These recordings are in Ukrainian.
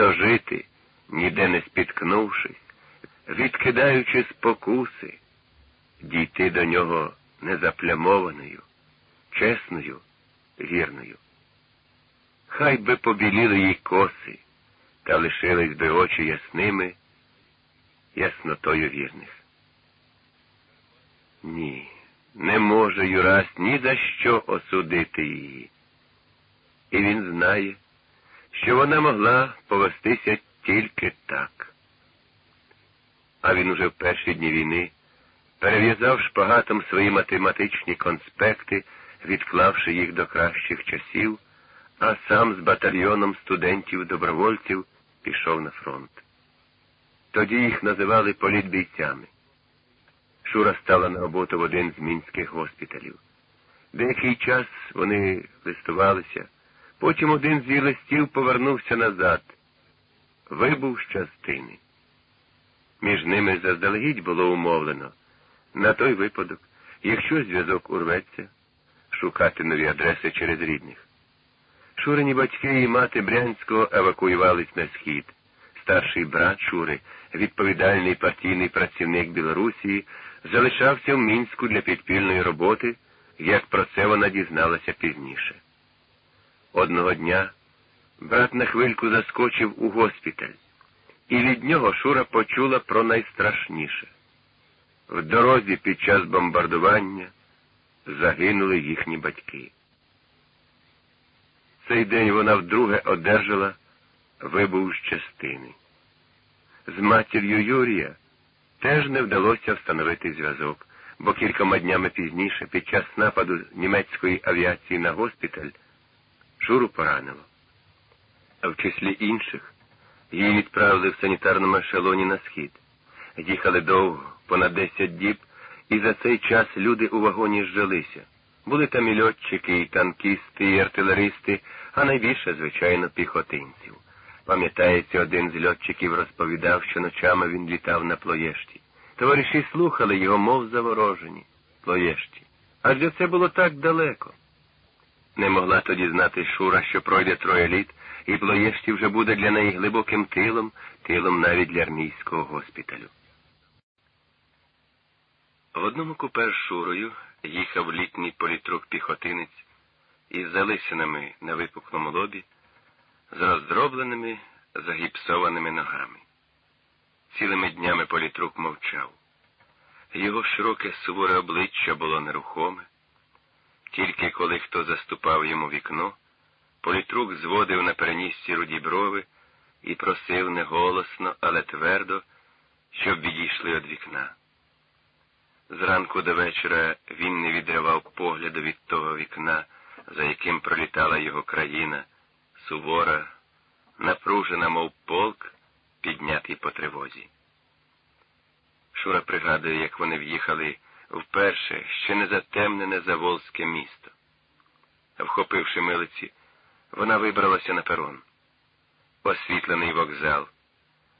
дожити, ніде не спіткнувшись, відкидаючи спокуси, дійти до нього незаплямованою, чесною, вірною. Хай би побіліли їй коси, та лишились би очі ясними, яснотою вірних. Ні, не може Юрась ні за що осудити її. І він знає, що вона могла повестися тільки так. А він уже в перші дні війни перев'язав шпагатом свої математичні конспекти, відклавши їх до кращих часів, а сам з батальйоном студентів-добровольців пішов на фронт. Тоді їх називали політбійцями. Шура стала на роботу в один з мінських госпіталів. Деякий час вони листувалися, потім один з її листів повернувся назад, вибув з частини. Між ними заздалегідь було умовлено на той випадок, якщо зв'язок урветься, шукати нові адреси через рідних. Шурині батьки і мати Брянського евакуювались на схід. Старший брат Шури, відповідальний партійний працівник Білорусі, залишався в мінську для підпільної роботи, як про це вона дізналася пізніше. Одного дня брат на хвильку заскочив у госпіталь, і від нього Шура почула про найстрашніше. В дорозі під час бомбардування загинули їхні батьки. Цей день вона вдруге одержала вибув з частини. З матір'ю Юрія теж не вдалося встановити зв'язок, бо кількома днями пізніше, під час нападу німецької авіації на госпіталь, Шуру поранило. А в числі інших її відправили в санітарному ешелоні на схід. Їхали довго, понад десять діб, і за цей час люди у вагоні зжилися. Були там і льотчики, і танкісти, і артилеристи, а найбільше, звичайно, піхотинців. Пам'ятається, один з льотчиків розповідав, що ночами він літав на плоєшті. Товариші слухали його, мов заворожені, плоєшті. Адже це було так далеко. Не могла тоді знати Шура, що пройде троє літ, і плоєшті вже буде для неї глибоким тилом, тилом навіть для армійського госпіталю. В одному купе з Шурою їхав літній політрук піхотинець із залисинами на випуклому лобі, з роздробленими, загіпсованими ногами. Цілими днями політрук мовчав. Його широке суворе обличчя було нерухоме. Тільки коли хто заступав йому вікно, політрук зводив на перенісці руді брови і просив неголосно, але твердо, щоб відійшли від вікна. Зранку до вечора він не відривав погляду від того вікна, за яким пролітала його країна, сувора, напружена, мов полк, піднятий по тривозі. Шура пригадує, як вони в'їхали вперше ще не затемнене заволзьке місто. Вхопивши милиці, вона вибралася на перон. Освітлений вокзал,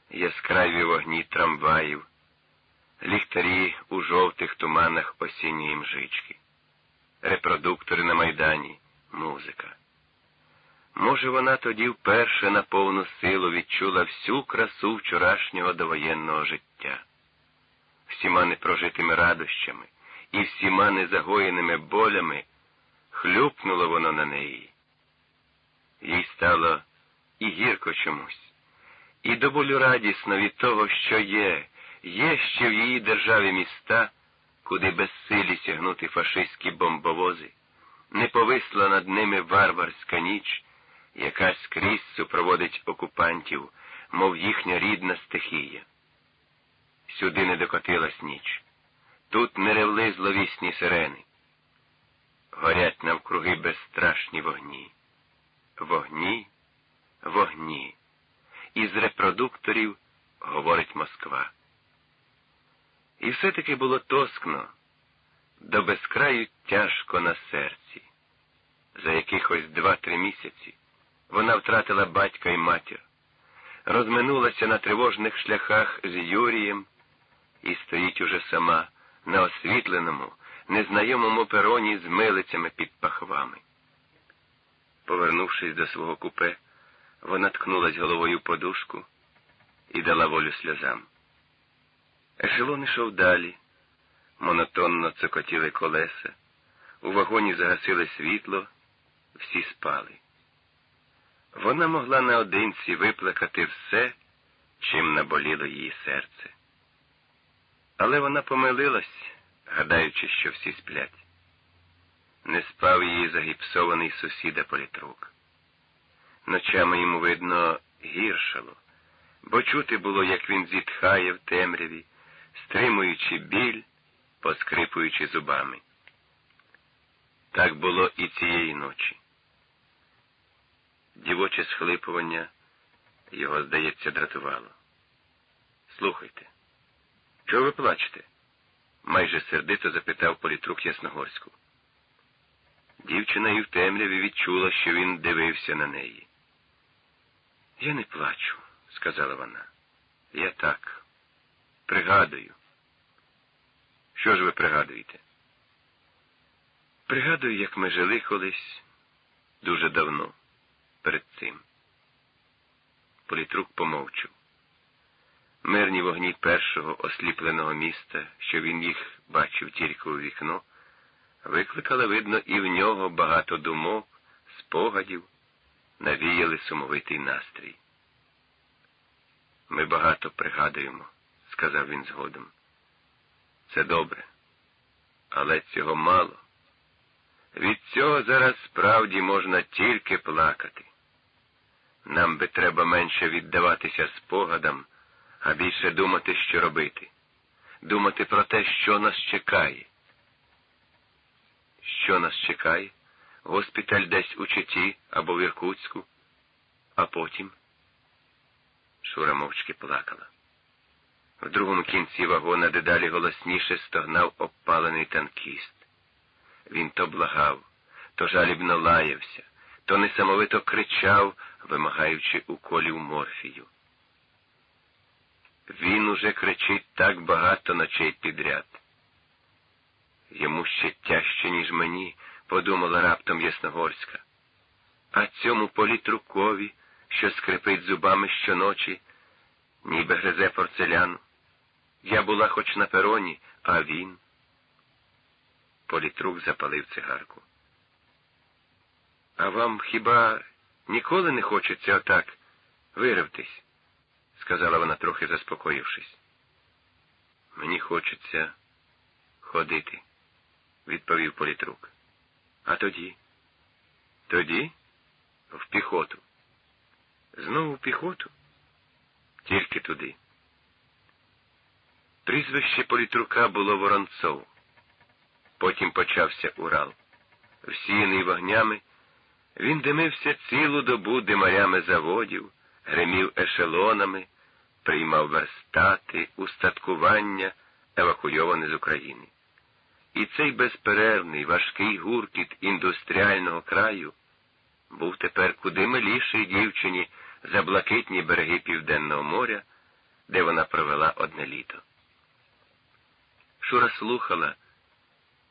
яскраві вогні трамваїв ліхтарі у жовтих туманах осінньої мжички, репродуктори на майдані, музика. Може, вона тоді вперше на повну силу відчула всю красу вчорашнього довоєнного життя, всіма непрожитими радощами і всіма незагоєними болями хлюпнуло воно на неї. Їй стало і гірко чомусь, і до болю радісно від того, що є, Є ще в її державі міста, куди безсилі сягнути фашистські бомбовози, не повисла над ними варварська ніч, яка скрізь супроводить окупантів, мов їхня рідна стихія. Сюди не докотилась ніч. Тут не ревли зловісні сирени. Горять навкруги безстрашні вогні. Вогні, вогні. Із репродукторів говорить Москва. І все-таки було тоскно, до безкраю тяжко на серці. За якихось два-три місяці вона втратила батька і матір, розминулася на тривожних шляхах з Юрієм і стоїть уже сама на освітленому, незнайомому пероні з милицями під пахвами. Повернувшись до свого купе, Вона ткнулась головою подушку і дала волю сльозам. Ешелон ішов далі, монотонно цокотіли колеса, у вагоні загасили світло, всі спали. Вона могла наодинці виплакати все, чим наболіло її серце. Але вона помилилась, гадаючи, що всі сплять. Не спав її загіпсований сусіда політрук. Ночами йому, видно, гіршало, бо чути було, як він зітхає в темряві, стримуючи біль, поскрипуючи зубами. Так було і цієї ночі. Дівоче схлипування його, здається, дратувало. Слухайте, чого ви плачете? майже сердито запитав політрук Ясногорську. Дівчина і в темряві відчула, що він дивився на неї. Я не плачу, сказала вона. Я так. Пригадую. Що ж ви пригадуєте? Пригадую, як ми жили колись дуже давно перед цим. Політрук помовчав. Мирні вогні першого осліпленого міста, що він їх бачив тільки у вікно, викликали, видно, і в нього багато думок, спогадів, навіяли сумовитий настрій. Ми багато пригадуємо, сказав він згодом. Це добре, але цього мало. Від цього зараз справді можна тільки плакати. Нам би треба менше віддаватися спогадам, а більше думати, що робити, думати про те, що нас чекає. Що нас чекає? Госпіталь десь у Читі або в Іркутську, а потім. Шура мовчки плакала. В другому кінці вагона дедалі голосніше стогнав обпалений танкіст. Він то благав, то жалібно лаявся, то несамовито кричав, вимагаючи уколів морфію. Він уже кричить так багато ночей підряд. Йому ще тяжче, ніж мені, подумала раптом Ясногорська. А цьому політрукові, що скрипить зубами щоночі, ніби гризе порцеляну. Я була хоч на пероні, а він. Політрук запалив цигарку. А вам хіба ніколи не хочеться отак виривтись? Сказала вона, трохи заспокоївшись. Мені хочеться ходити, відповів політрук. А тоді? Тоді? В піхоту. Знову в піхоту? Тільки туди. Прізвище політрука було Воронцов. Потім почався Урал. Всіяний вогнями, він димився цілу добу димарями заводів, гримів ешелонами, приймав верстати, устаткування, евакуйоване з України. І цей безперервний, важкий гуркіт індустріального краю був тепер куди миліший дівчині за блакитні береги Південного моря, де вона провела одне літо. Шура слухала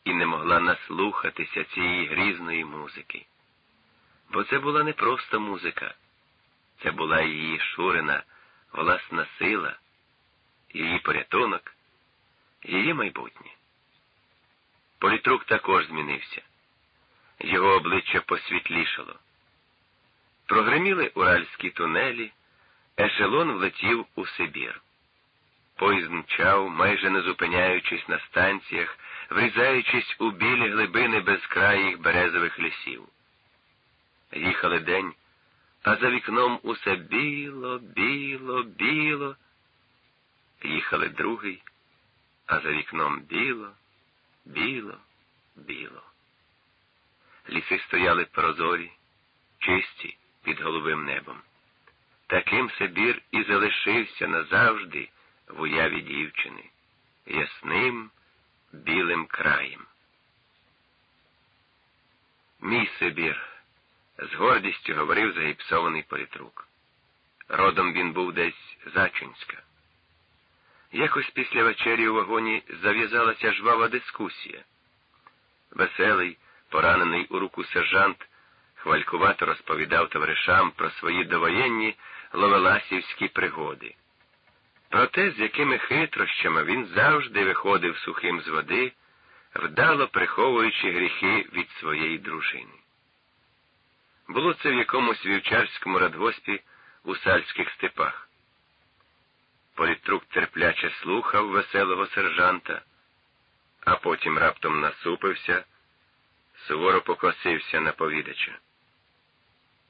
і не могла наслухатися цієї грізної музики. Бо це була не просто музика, це була її Шурина власна сила, її порятунок, її майбутнє. Політрук також змінився. Його обличчя посвітлішало. Прогреміли уральські тунелі, ешелон влетів у Сибір. Поїзд мчав, майже не зупиняючись на станціях, врізаючись у білі глибини безкраїх березових лісів. Їхали день, а за вікном усе біло, біло, біло. Їхали другий, а за вікном біло, біло, біло. Ліси стояли прозорі, чисті під головим небом. Таким Сибір і залишився назавжди в уяві дівчини, ясним білим краєм. Мій Сибір, з гордістю говорив загіпсований політрук. Родом він був десь Зачинська. Якось після вечері у вагоні зав'язалася жвава дискусія. Веселий, поранений у руку сержант, хвалькувато розповідав товаришам про свої довоєнні ловеласівські пригоди, про те, з якими хитрощами він завжди виходив сухим з води, вдало приховуючи гріхи від своєї дружини. Було це в якомусь вівчарському радгоспі у сальських степах. Політрук терпляче слухав веселого сержанта, а потім раптом насупився, суворо покосився на повідача.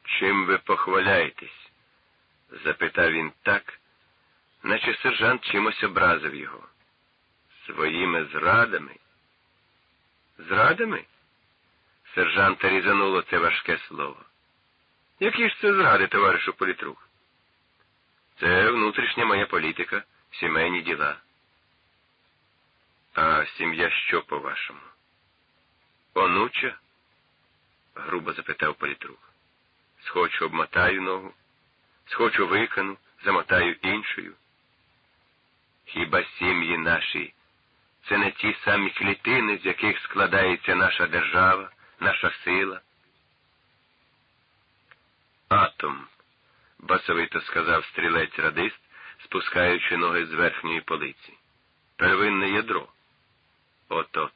Чим ви похваляєтесь? запитав він так, наче сержант чимось образив його. Своїми зрадами. Зрадами? Сержанта різануло це важке слово. Які ж це зради, товаришу політрук? Це внутрішня моя політика, сімейні діла. А сім'я що, по-вашому? Онуча? грубо запитав політрук. Схочу обмотаю ногу, схочу викону, замотаю іншою. Хіба сім'ї наші це не ті самі клітини, з яких складається наша держава, наша сила? Атом, басовито сказав стрілець радист, спускаючи ноги з верхньої полиці. Первинне ядро. От-от,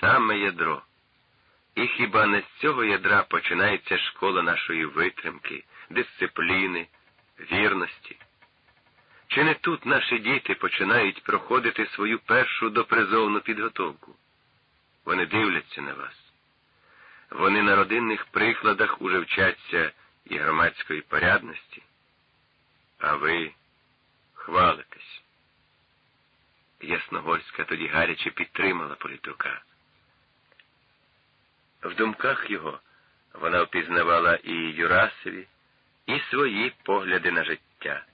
саме ядро. І хіба не з цього ядра починається школа нашої витримки, дисципліни, вірності? Чи не тут наші діти починають проходити свою першу допризовну підготовку? Вони дивляться на вас. Вони на родинних прикладах уже вчаться і громадської порядності, а ви хвалитесь. Ясногорська тоді гаряче підтримала політрука. В думках його вона впізнавала і Юрасові, і свої погляди на життя.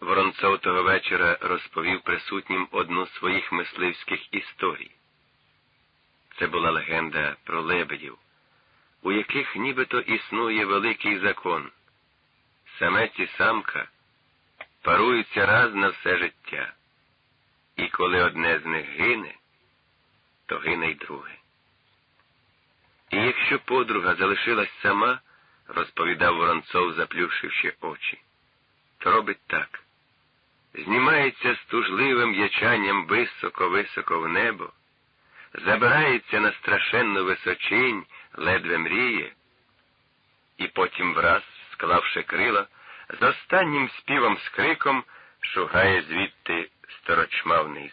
Воронцов того вечора розповів присутнім одну з своїх мисливських історій. Це була легенда про лебедів, у яких нібито існує великий закон. Самець і самка паруються раз на все життя, і коли одне з них гине, то гине й друге. І якщо подруга залишилась сама, розповідав Воронцов, заплющивши очі, то робить так. Знімається з тужливим ячанням високо-високо в небо, забирається на страшенну височинь, ледве мріє, і потім враз, склавши крила, з останнім співом з криком шугає звідти сторочма вниз.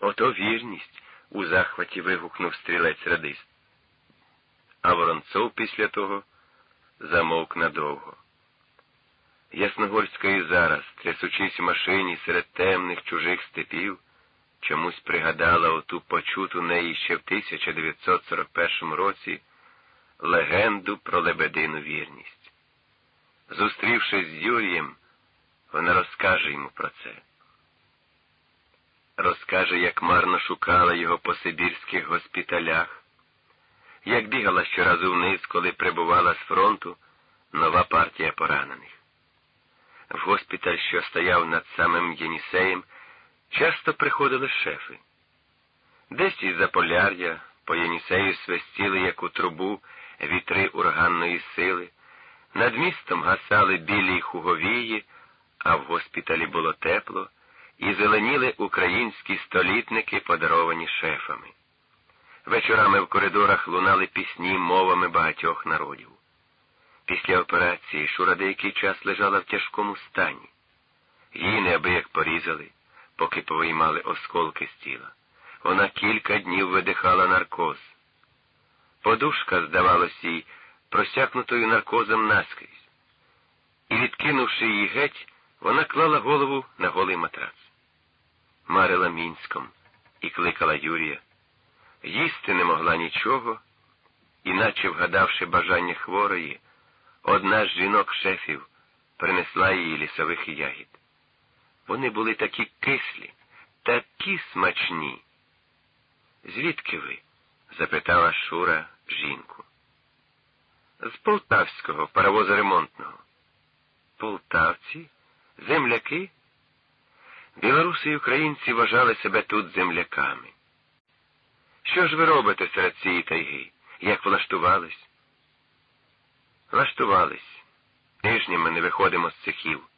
Ото вірність, у захваті вигукнув стрілець радист а Воронцов після того замовк надовго. Ясногорська і зараз, трясучись в машині серед темних чужих степів, чомусь пригадала оту почуту неї ще в 1941 році легенду про лебедину вірність. Зустрівшись з Юрієм, вона розкаже йому про це. Розкаже, як марно шукала його по сибірських госпіталях, як бігала щоразу вниз, коли прибувала з фронту нова партія поранених. В госпіталь, що стояв над самим Єнісеєм, часто приходили шефи. Десь із Заполяр'я по Єнісею свистіли, як у трубу, вітри урганної сили, над містом гасали білі хуговії, а в госпіталі було тепло, і зеленіли українські столітники, подаровані шефами. Вечорами в коридорах лунали пісні мовами багатьох народів. Після операції Шура деякий час лежала в тяжкому стані. Її неабияк порізали, поки повиймали осколки з тіла. Вона кілька днів видихала наркоз. Подушка, здавалось, їй, просякнутою наркозом наскрізь. І, відкинувши її геть, вона клала голову на голий матрац. Марила мінськом і кликала Юрія їсти не могла нічого, іначе, вгадавши бажання хворої, одна з жінок шефів принесла їй лісових ягід. Вони були такі кислі, такі смачні. Звідки ви? запитала Шура жінку. З полтавського паровозоремонтного. Полтавці? Земляки? Білоруси і українці вважали себе тут земляками. Що ж ви робите серед цієї тайги? Як влаштувались? Влаштувались. Тижнями не виходимо з цехів.